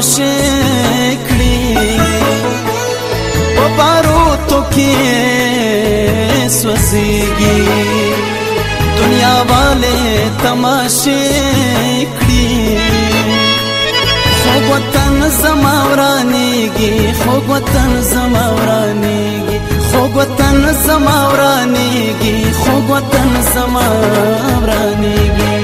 تماشې کړې په بارو تو کې سوځيږي دنیا والے تماشې کړې خو وطن زما ورانيږي خو وطن زما ورانيږي خو وطن زما ورانيږي خو وطن زما ورانيږي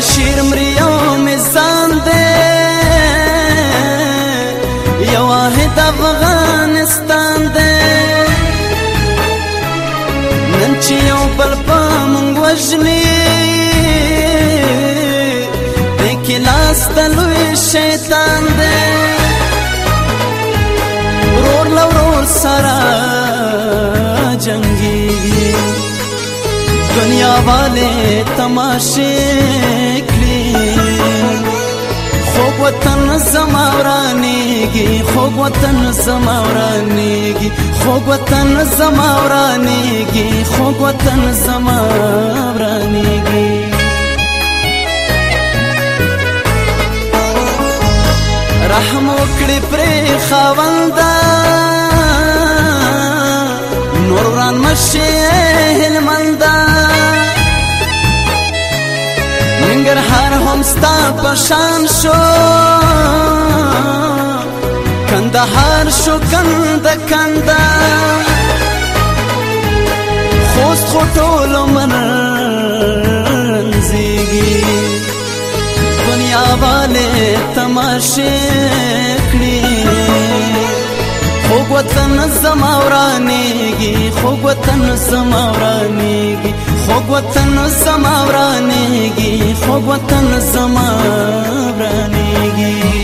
شیر مریو میزان دے یو واحد افغانستان دے نن چې یو بل په مونږ وژلې د کلاس د لوی شیطان دے ورور لورور سره دنیا والے تماشے کړي خوږ وطن زمورانېږي خوږ وطن زمورانېږي خوږ وطن زمورانېږي خوږ وطن زمورانېږي رحم وکړي پر خاونده ننګرهار هم ستا په شان شو کندهار شو کند کند خوست خو ټول منځيږي دنیا والے تماشه کړی خوګ وطن زما ورانېږي خوګ وطن زما ورانېږي خوګ وطن زما خوږ وطن زما برانیږي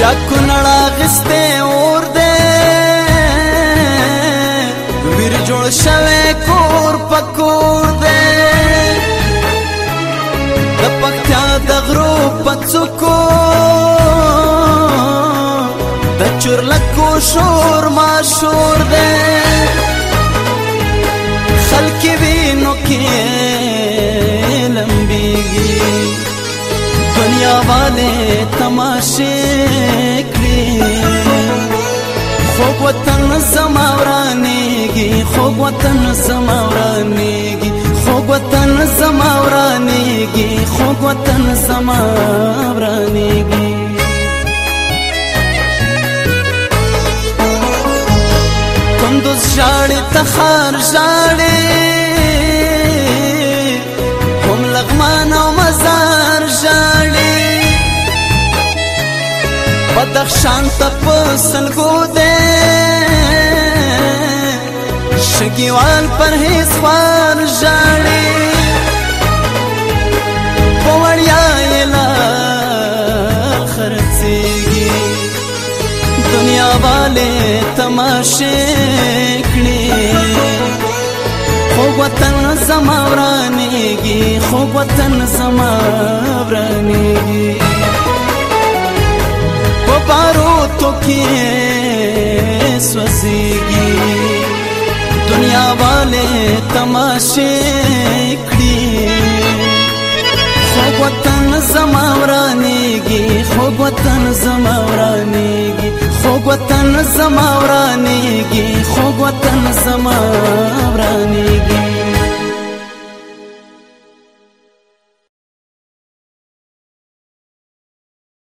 یا کونړ غسته اور دې ویر جوړ شوه کور پکور دې د پکتیا د غرو پڅکو د چورلکو شور ما شور دې خلک وینو کې لمبيږي دنیا والے تماشې کړې خوږ وطن زما ورانېږي خوږ وطن زما ورانېږي خوږ وطن زما ورانېږي خوږ وطن زما ورانېږي کندوز ژاړې تخار ژاړې بدخشان ته پسلګو دې شګیوال پر هیڅ خوار ژړې پوړیا یلا خرڅېږي دنیا والے تماشه کړي خو وطن زما ورانېږي خو وطن زما ورانېږي کې سوسيږي دنیا والے تماشه کړی خو وطن زما ورانيږي خو وطن زما ورانيږي خو وطن زما ورانيږي